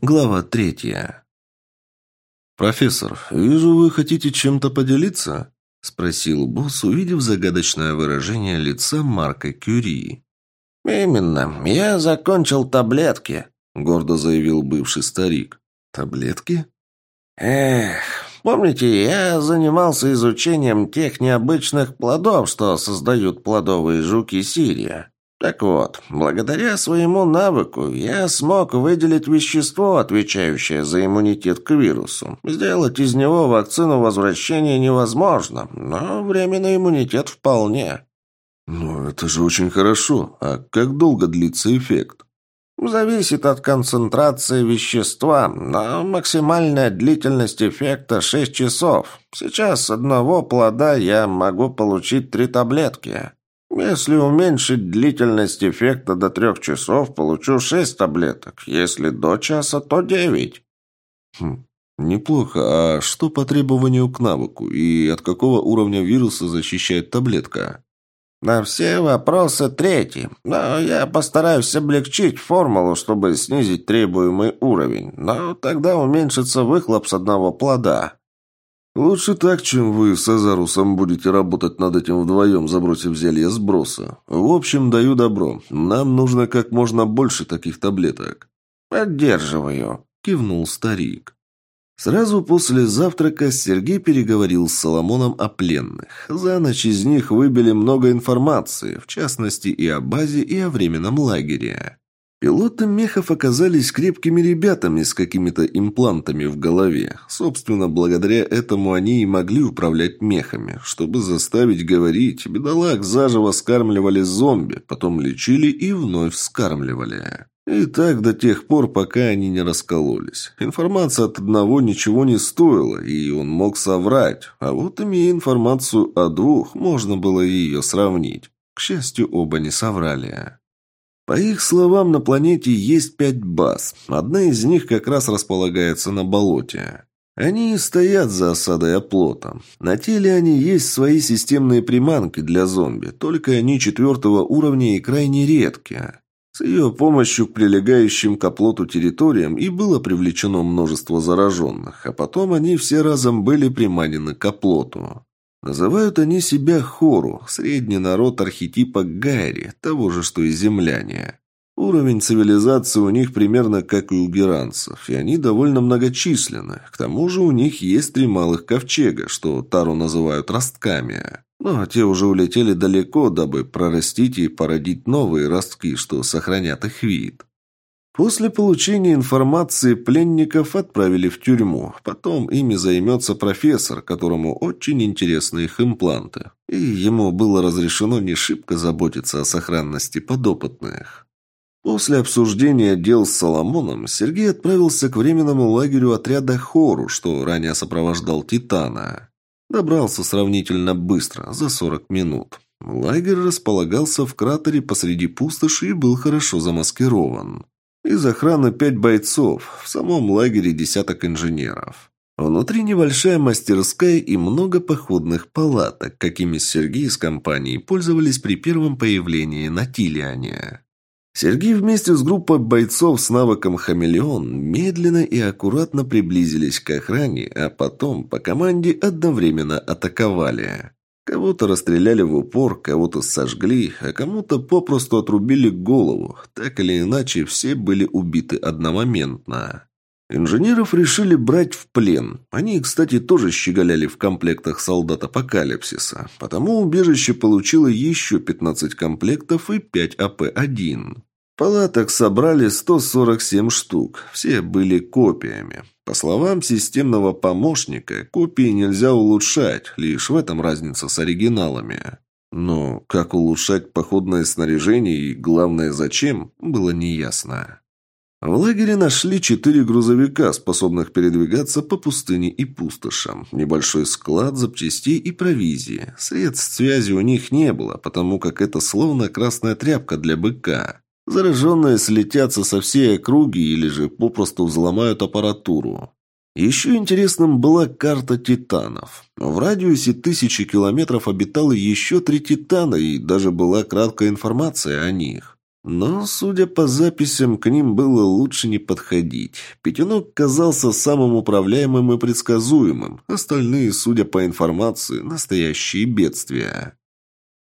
Глава третья. «Профессор, вижу, вы хотите чем-то поделиться?» – спросил босс, увидев загадочное выражение лица Марка Кюри. «Именно. Я закончил таблетки», – гордо заявил бывший старик. «Таблетки?» «Эх, помните, я занимался изучением тех необычных плодов, что создают плодовые жуки Сирия. Так вот, благодаря своему навыку я смог выделить вещество, отвечающее за иммунитет к вирусу. Сделать из него вакцину возвращения невозможно, но временный иммунитет вполне. Ну, это же очень хорошо. А как долго длится эффект? Зависит от концентрации вещества, но максимальная длительность эффекта 6 часов. Сейчас с одного плода я могу получить три таблетки. Если уменьшить длительность эффекта до трех часов, получу шесть таблеток. Если до часа, то девять. Хм, неплохо. А что по требованию к навыку? И от какого уровня вируса защищает таблетка? На все вопросы третий. Но я постараюсь облегчить формулу, чтобы снизить требуемый уровень. Но тогда уменьшится выхлоп с одного плода. «Лучше так, чем вы с Азарусом будете работать над этим вдвоем, забросив зелье сброса. В общем, даю добро. Нам нужно как можно больше таких таблеток». «Поддерживаю», – кивнул старик. Сразу после завтрака Сергей переговорил с Соломоном о пленных. За ночь из них выбили много информации, в частности и о базе, и о временном лагере. Пилоты мехов оказались крепкими ребятами с какими-то имплантами в голове. Собственно, благодаря этому они и могли управлять мехами. Чтобы заставить говорить, бедолаг заживо скармливали зомби, потом лечили и вновь скармливали. И так до тех пор, пока они не раскололись. Информация от одного ничего не стоила, и он мог соврать. А вот имея информацию о двух, можно было ее сравнить. К счастью, оба не соврали. По их словам, на планете есть пять баз. Одна из них как раз располагается на болоте. Они стоят за осадой оплота. На теле они есть свои системные приманки для зомби, только они четвертого уровня и крайне редкие. С ее помощью к прилегающим к оплоту территориям и было привлечено множество зараженных, а потом они все разом были приманены к оплоту. Называют они себя Хору, средний народ архетипа Гайри, того же, что и земляне. Уровень цивилизации у них примерно как и у геранцев, и они довольно многочисленны. К тому же у них есть три малых ковчега, что Тару называют ростками. Но те уже улетели далеко, дабы прорастить и породить новые ростки, что сохранят их вид. После получения информации пленников отправили в тюрьму. Потом ими займется профессор, которому очень интересны их импланты. И ему было разрешено не шибко заботиться о сохранности подопытных. После обсуждения дел с Соломоном Сергей отправился к временному лагерю отряда Хору, что ранее сопровождал Титана. Добрался сравнительно быстро, за 40 минут. Лагерь располагался в кратере посреди пустоши и был хорошо замаскирован. Из охраны пять бойцов, в самом лагере десяток инженеров. Внутри небольшая мастерская и много походных палаток, какими Сергей с компанией пользовались при первом появлении на Тилиане. Сергей вместе с группой бойцов с навыком «Хамелеон» медленно и аккуратно приблизились к охране, а потом по команде одновременно атаковали. Кого-то расстреляли в упор, кого-то сожгли, а кому-то попросту отрубили голову. Так или иначе, все были убиты одномоментно. Инженеров решили брать в плен. Они, кстати, тоже щеголяли в комплектах солдат Апокалипсиса. Потому убежище получило еще 15 комплектов и 5 АП-1. Палаток собрали 147 штук. Все были копиями. По словам системного помощника, копии нельзя улучшать, лишь в этом разница с оригиналами. Но как улучшать походное снаряжение и, главное, зачем, было неясно. В лагере нашли четыре грузовика, способных передвигаться по пустыне и пустошам. Небольшой склад запчастей и провизии. Средств связи у них не было, потому как это словно красная тряпка для быка. Зараженные слетятся со всей округи или же попросту взломают аппаратуру. Еще интересным была карта титанов. В радиусе тысячи километров обитало еще три титана, и даже была краткая информация о них. Но, судя по записям, к ним было лучше не подходить. Пятюнок казался самым управляемым и предсказуемым. Остальные, судя по информации, настоящие бедствия.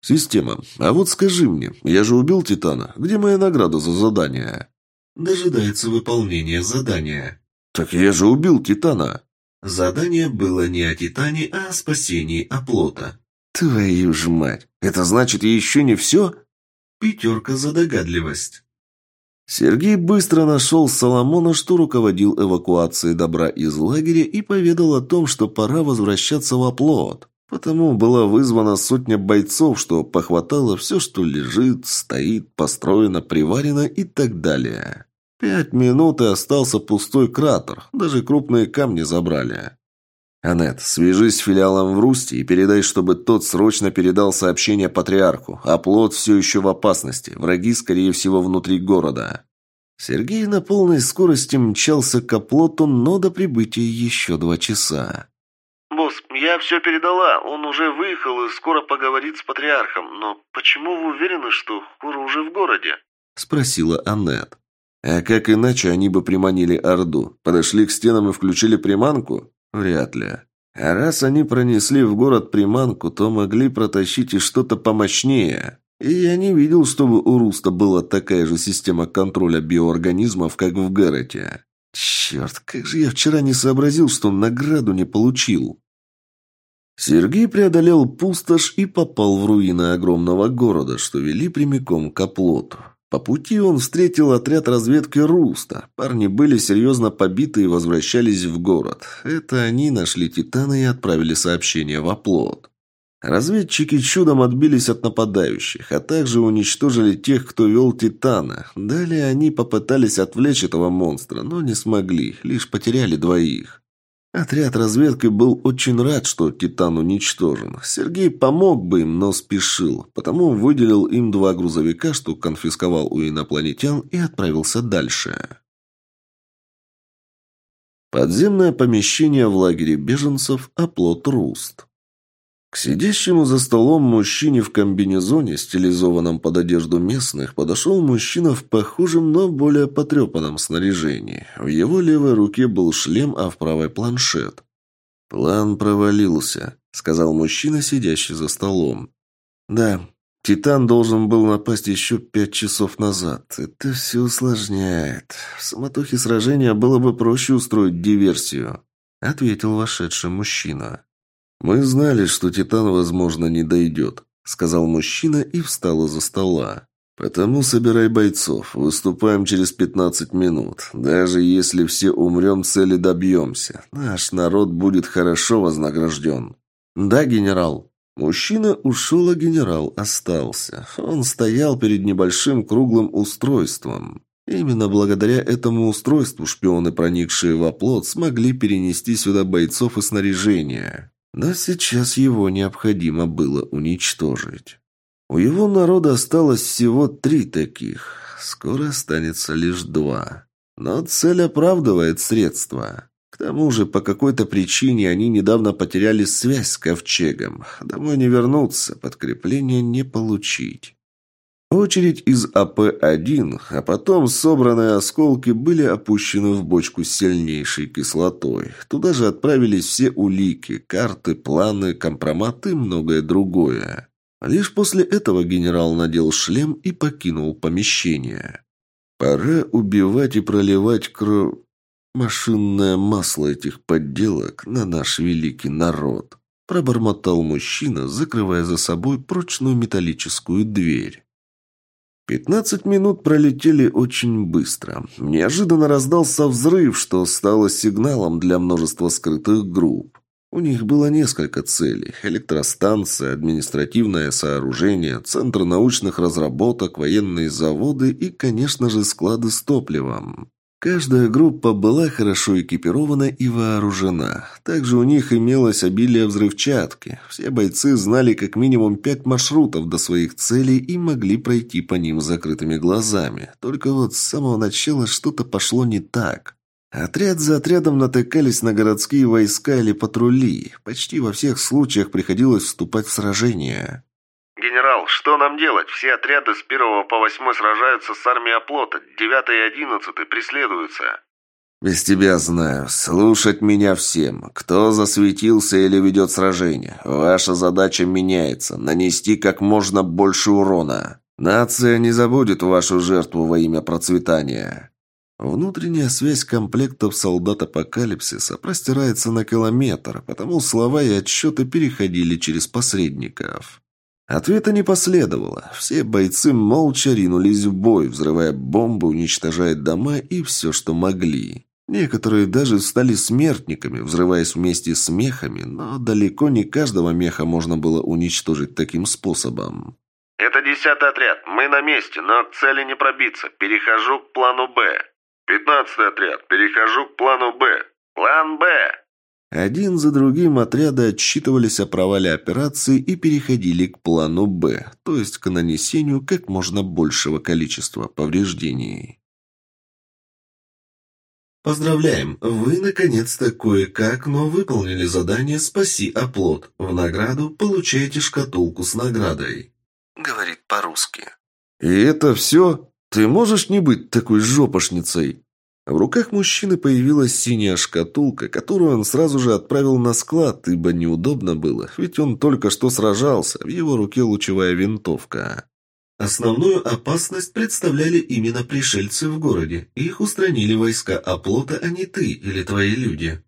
«Система, а вот скажи мне, я же убил Титана. Где моя награда за задание?» «Дожидается выполнения задания». «Так я же убил Титана». Задание было не о Титане, а о спасении оплота. «Твою ж мать! Это значит, еще не все?» Пятерка за догадливость. Сергей быстро нашел Соломона, что руководил эвакуацией добра из лагеря, и поведал о том, что пора возвращаться в оплот. Потому была вызвана сотня бойцов, что похватало все, что лежит, стоит, построено, приварено и так далее. Пять минут и остался пустой кратер, даже крупные камни забрали. «Аннет, свяжись с филиалом в Русте и передай, чтобы тот срочно передал сообщение патриарху. Оплот все еще в опасности. Враги, скорее всего, внутри города». Сергей на полной скорости мчался к оплоту, но до прибытия еще два часа. «Босс, я все передала. Он уже выехал и скоро поговорит с патриархом. Но почему вы уверены, что Хура уже в городе?» – спросила Аннет. «А как иначе они бы приманили Орду? Подошли к стенам и включили приманку? Вряд ли. А раз они пронесли в город приманку, то могли протащить и что-то помощнее. И я не видел, чтобы у Руста была такая же система контроля биоорганизмов, как в Гаррете. Черт, как же я вчера не сообразил, что награду не получил. Сергей преодолел пустошь и попал в руины огромного города, что вели прямиком к оплоту. По пути он встретил отряд разведки Руста. Парни были серьезно побиты и возвращались в город. Это они нашли Титана и отправили сообщение в оплот. Разведчики чудом отбились от нападающих, а также уничтожили тех, кто вел Титана. Далее они попытались отвлечь этого монстра, но не смогли, лишь потеряли двоих. Отряд разведки был очень рад, что Титан уничтожен. Сергей помог бы им, но спешил, потому выделил им два грузовика, что конфисковал у инопланетян и отправился дальше. Подземное помещение в лагере беженцев «Оплот Руст». К сидящему за столом мужчине в комбинезоне, стилизованном под одежду местных, подошел мужчина в похожем, но более потрепанном снаряжении. В его левой руке был шлем, а в правой планшет. «План провалился», — сказал мужчина, сидящий за столом. «Да, Титан должен был напасть еще пять часов назад. Это все усложняет. В самотохе сражения было бы проще устроить диверсию», — ответил вошедший мужчина. «Мы знали, что Титан, возможно, не дойдет», — сказал мужчина и встал из-за стола. «Потому собирай бойцов. Выступаем через пятнадцать минут. Даже если все умрем, цели добьемся. Наш народ будет хорошо вознагражден». «Да, генерал». Мужчина ушел, а генерал остался. Он стоял перед небольшим круглым устройством. Именно благодаря этому устройству шпионы, проникшие в оплот, смогли перенести сюда бойцов и снаряжение. Но сейчас его необходимо было уничтожить. У его народа осталось всего три таких. Скоро останется лишь два. Но цель оправдывает средства. К тому же, по какой-то причине они недавно потеряли связь с Ковчегом. Домой не вернуться, подкрепление не получить. Очередь из АП-1, а потом собранные осколки были опущены в бочку с сильнейшей кислотой. Туда же отправились все улики, карты, планы, компроматы и многое другое. Лишь после этого генерал надел шлем и покинул помещение. Пора убивать и проливать кровь... Машинное масло этих подделок на наш великий народ. Пробормотал мужчина, закрывая за собой прочную металлическую дверь. Пятнадцать минут пролетели очень быстро. Неожиданно раздался взрыв, что стало сигналом для множества скрытых групп. У них было несколько целей. Электростанция, административное сооружение, центр научных разработок, военные заводы и, конечно же, склады с топливом. Каждая группа была хорошо экипирована и вооружена. Также у них имелось обилие взрывчатки. Все бойцы знали как минимум пять маршрутов до своих целей и могли пройти по ним закрытыми глазами. Только вот с самого начала что-то пошло не так. Отряд за отрядом натыкались на городские войска или патрули. Почти во всех случаях приходилось вступать в сражения. «Генерал, что нам делать? Все отряды с первого по восьмой сражаются с армией оплота, девятый и одиннадцатый преследуются». «Без тебя знаю. Слушать меня всем. Кто засветился или ведет сражение? Ваша задача меняется. Нанести как можно больше урона. Нация не забудет вашу жертву во имя процветания». Внутренняя связь комплектов солдат Апокалипсиса простирается на километр, потому слова и отсчеты переходили через посредников. Ответа не последовало. Все бойцы молча ринулись в бой, взрывая бомбы, уничтожая дома и все, что могли. Некоторые даже стали смертниками, взрываясь вместе с мехами, но далеко не каждого меха можно было уничтожить таким способом. «Это десятый отряд. Мы на месте, но к цели не пробиться. Перехожу к плану «Б». Пятнадцатый отряд. Перехожу к плану «Б». План «Б». Один за другим отряды отчитывались о провале операции и переходили к плану «Б», то есть к нанесению как можно большего количества повреждений. Поздравляем! Вы наконец-то кое-как, но выполнили задание «Спаси оплот». В награду получаете шкатулку с наградой. Говорит по-русски. «И это все? Ты можешь не быть такой жопошницей?» В руках мужчины появилась синяя шкатулка, которую он сразу же отправил на склад, ибо неудобно было, ведь он только что сражался, в его руке лучевая винтовка. Основную опасность представляли именно пришельцы в городе. Их устранили войска оплота, а не ты или твои люди.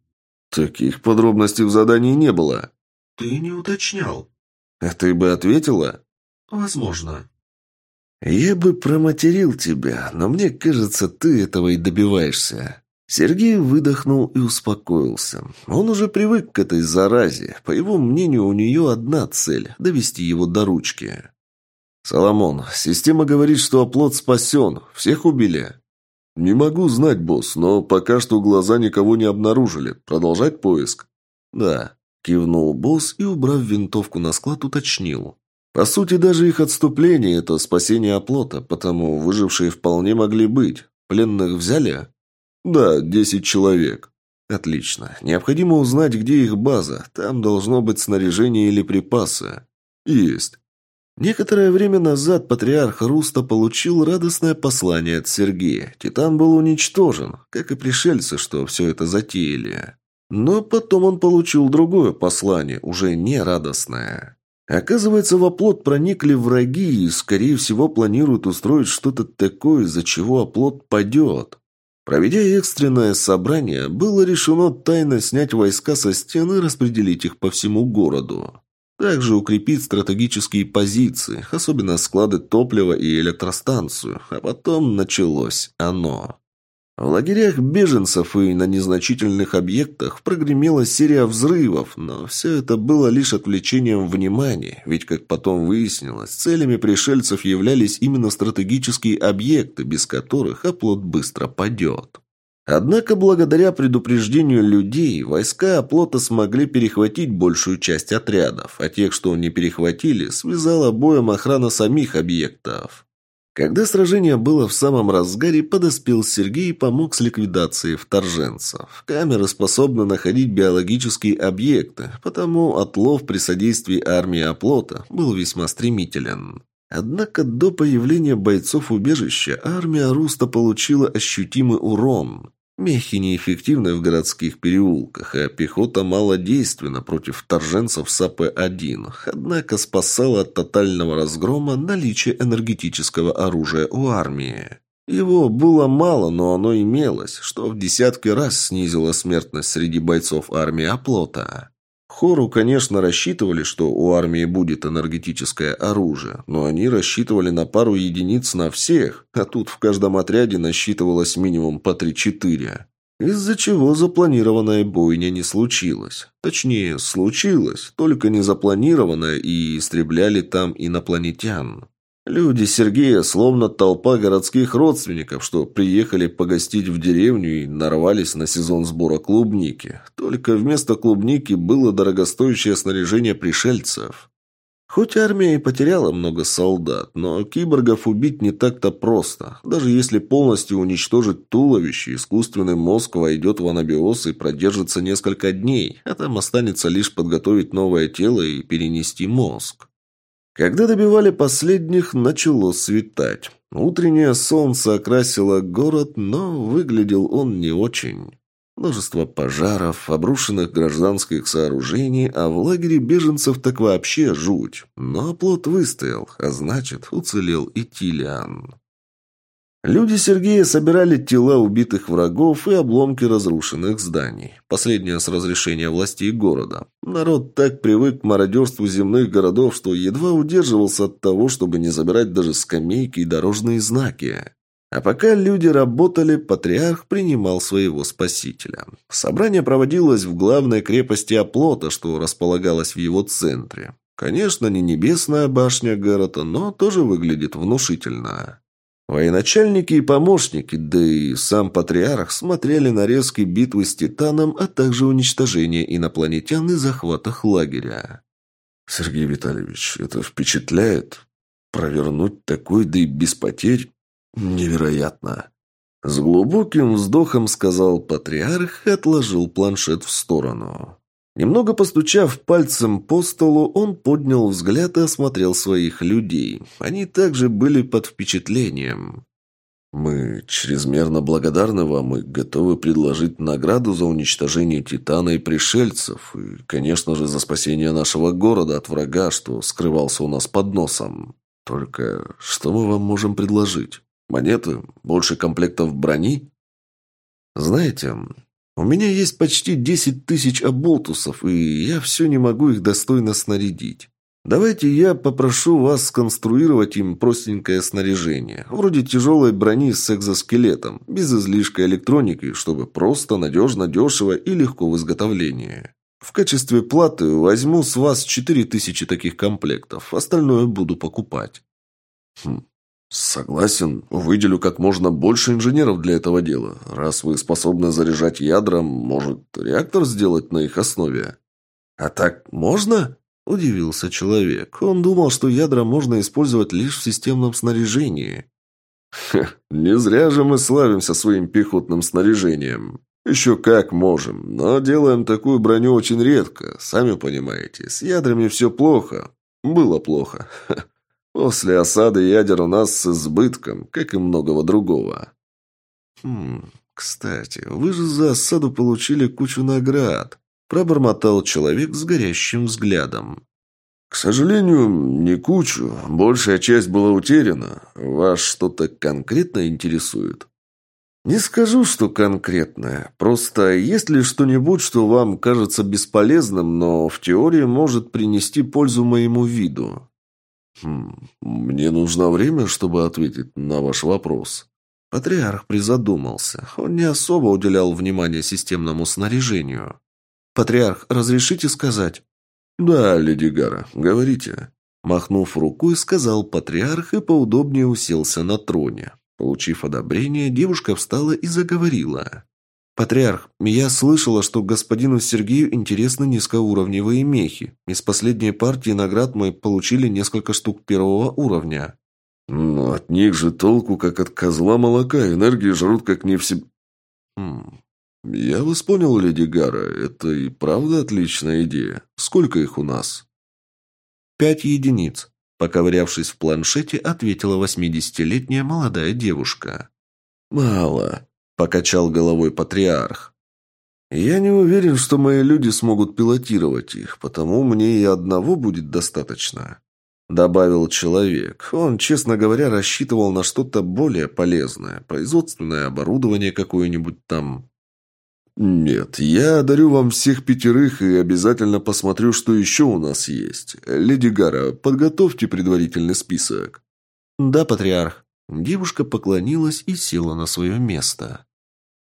Таких подробностей в задании не было. Ты не уточнял. А ты бы ответила? Возможно. Я бы проматерил тебя, но мне кажется, ты этого и добиваешься. Сергей выдохнул и успокоился. Он уже привык к этой заразе. По его мнению, у нее одна цель – довести его до ручки. «Соломон, система говорит, что оплот спасен. Всех убили?» «Не могу знать, босс, но пока что глаза никого не обнаружили. Продолжать поиск?» «Да», – кивнул босс и, убрав винтовку на склад, уточнил. «По сути, даже их отступление – это спасение оплота, потому выжившие вполне могли быть. Пленных взяли?» «Да, десять человек». «Отлично. Необходимо узнать, где их база. Там должно быть снаряжение или припасы». «Есть». Некоторое время назад патриарх Руста получил радостное послание от Сергея. Титан был уничтожен, как и пришельцы, что все это затеяли. Но потом он получил другое послание, уже не радостное. Оказывается, в оплот проникли враги и, скорее всего, планируют устроить что-то такое, из-за чего оплот падет. Проведя экстренное собрание, было решено тайно снять войска со стены и распределить их по всему городу. Также укрепить стратегические позиции, особенно склады топлива и электростанцию. А потом началось оно. В лагерях беженцев и на незначительных объектах прогремела серия взрывов, но все это было лишь отвлечением внимания, ведь, как потом выяснилось, целями пришельцев являлись именно стратегические объекты, без которых оплот быстро падет. Однако, благодаря предупреждению людей, войска оплота смогли перехватить большую часть отрядов, а тех, что не перехватили, связала боем охрана самих объектов. Когда сражение было в самом разгаре, подоспел Сергей и помог с ликвидацией вторженцев. Камеры способны находить биологические объекты, потому отлов при содействии армии оплота был весьма стремителен. Однако до появления бойцов убежища армия Руста получила ощутимый урон. Мехи неэффективны в городских переулках, а пехота малодейственна против вторженцев с АП-1, однако спасала от тотального разгрома наличие энергетического оружия у армии. Его было мало, но оно имелось, что в десятки раз снизило смертность среди бойцов армии оплота. Хору, конечно, рассчитывали, что у армии будет энергетическое оружие, но они рассчитывали на пару единиц на всех, а тут в каждом отряде насчитывалось минимум по 3-4. Из-за чего запланированная бойня не случилась. Точнее, случилась, только не запланированная и истребляли там инопланетян. Люди Сергея словно толпа городских родственников, что приехали погостить в деревню и нарвались на сезон сбора клубники. Только вместо клубники было дорогостоящее снаряжение пришельцев. Хоть армия и потеряла много солдат, но киборгов убить не так-то просто. Даже если полностью уничтожить туловище, искусственный мозг войдет в анабиоз и продержится несколько дней, а там останется лишь подготовить новое тело и перенести мозг. Когда добивали последних, начало светать. Утреннее солнце окрасило город, но выглядел он не очень. Множество пожаров, обрушенных гражданских сооружений, а в лагере беженцев так вообще жуть. Но оплот выстоял, а значит, уцелел и Тилиан. Люди Сергея собирали тела убитых врагов и обломки разрушенных зданий. Последнее с разрешения властей города. Народ так привык к мародерству земных городов, что едва удерживался от того, чтобы не забирать даже скамейки и дорожные знаки. А пока люди работали, патриарх принимал своего спасителя. Собрание проводилось в главной крепости оплота, что располагалось в его центре. Конечно, не небесная башня города, но тоже выглядит внушительно. Военачальники и помощники, да и сам патриарх смотрели на резкие битвы с Титаном, а также уничтожение инопланетян и захватах лагеря. «Сергей Витальевич, это впечатляет. Провернуть такой, да и без потерь, невероятно». С глубоким вздохом сказал патриарх и отложил планшет в сторону. Немного постучав пальцем по столу, он поднял взгляд и осмотрел своих людей. Они также были под впечатлением. «Мы чрезмерно благодарны вам и готовы предложить награду за уничтожение Титана и пришельцев, и, конечно же, за спасение нашего города от врага, что скрывался у нас под носом. Только что мы вам можем предложить? Монеты? Больше комплектов брони?» «Знаете, у меня есть почти десять тысяч оболтусов, и я все не могу их достойно снарядить. Давайте я попрошу вас сконструировать им простенькое снаряжение, вроде тяжелой брони с экзоскелетом, без излишка электроники, чтобы просто, надежно, дешево и легко в изготовлении. В качестве платы возьму с вас четыре тысячи таких комплектов, остальное буду покупать. Хм, «Согласен. Выделю как можно больше инженеров для этого дела. Раз вы способны заряжать ядра, может, реактор сделать на их основе?» «А так можно?» – удивился человек. Он думал, что ядра можно использовать лишь в системном снаряжении. Ха, не зря же мы славимся своим пехотным снаряжением. Еще как можем, но делаем такую броню очень редко. Сами понимаете, с ядрами все плохо. Было плохо. Ха. После осады ядер у нас с избытком, как и многого другого. Хм, кстати, вы же за осаду получили кучу наград. Пробормотал человек с горящим взглядом. К сожалению, не кучу. Большая часть была утеряна. Вас что-то конкретно интересует? Не скажу, что конкретное. Просто есть ли что-нибудь, что вам кажется бесполезным, но в теории может принести пользу моему виду? Хм, мне нужно время, чтобы ответить на ваш вопрос. Патриарх призадумался. Он не особо уделял внимание системному снаряжению. «Патриарх, разрешите сказать?» «Да, леди Гара, говорите». Махнув рукой, сказал патриарх и поудобнее уселся на троне. Получив одобрение, девушка встала и заговорила. «Патриарх, я слышала, что господину Сергею интересны низкоуровневые мехи. Из последней партии наград мы получили несколько штук первого уровня». «Но от них же толку, как от козла молока. Энергии жрут, как не в себе...» «Хм... Я вас понял, леди Гара. Это и правда отличная идея. Сколько их у нас?» «Пять единиц», — поковырявшись в планшете, ответила восьмидесятилетняя молодая девушка. «Мало», покачал головой патриарх. «Я не уверен, что мои люди смогут пилотировать их, потому мне и одного будет достаточно», — добавил человек. Он, честно говоря, рассчитывал на что-то более полезное, производственное оборудование какое-нибудь там. «Нет, я дарю вам всех пятерых и обязательно посмотрю, что еще у нас есть. Леди Гара, подготовьте предварительный список». «Да, патриарх». Девушка поклонилась и села на свое место.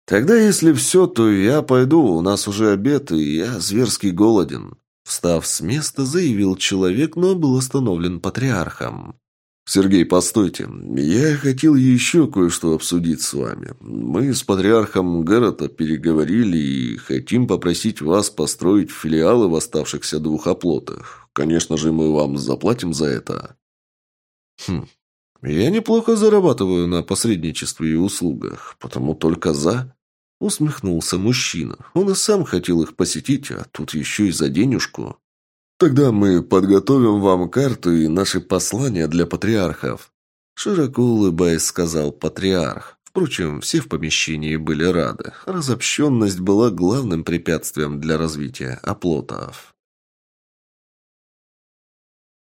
«Тогда, если все, то я пойду, у нас уже обед, и я зверски голоден». Встав с места, заявил человек, но был остановлен патриархом. «Сергей, постойте. Я хотел еще кое-что обсудить с вами. Мы с патриархом Герата переговорили и хотим попросить вас построить филиалы в оставшихся двух оплотах. Конечно же, мы вам заплатим за это». «Хм, я неплохо зарабатываю на посредничестве и услугах, потому только за...» Усмехнулся мужчина. Он и сам хотел их посетить, а тут еще и за денежку. Тогда мы подготовим вам карту и наши послания для патриархов. Широко улыбаясь, сказал патриарх. Впрочем, все в помещении были рады. Разобщенность была главным препятствием для развития оплотов.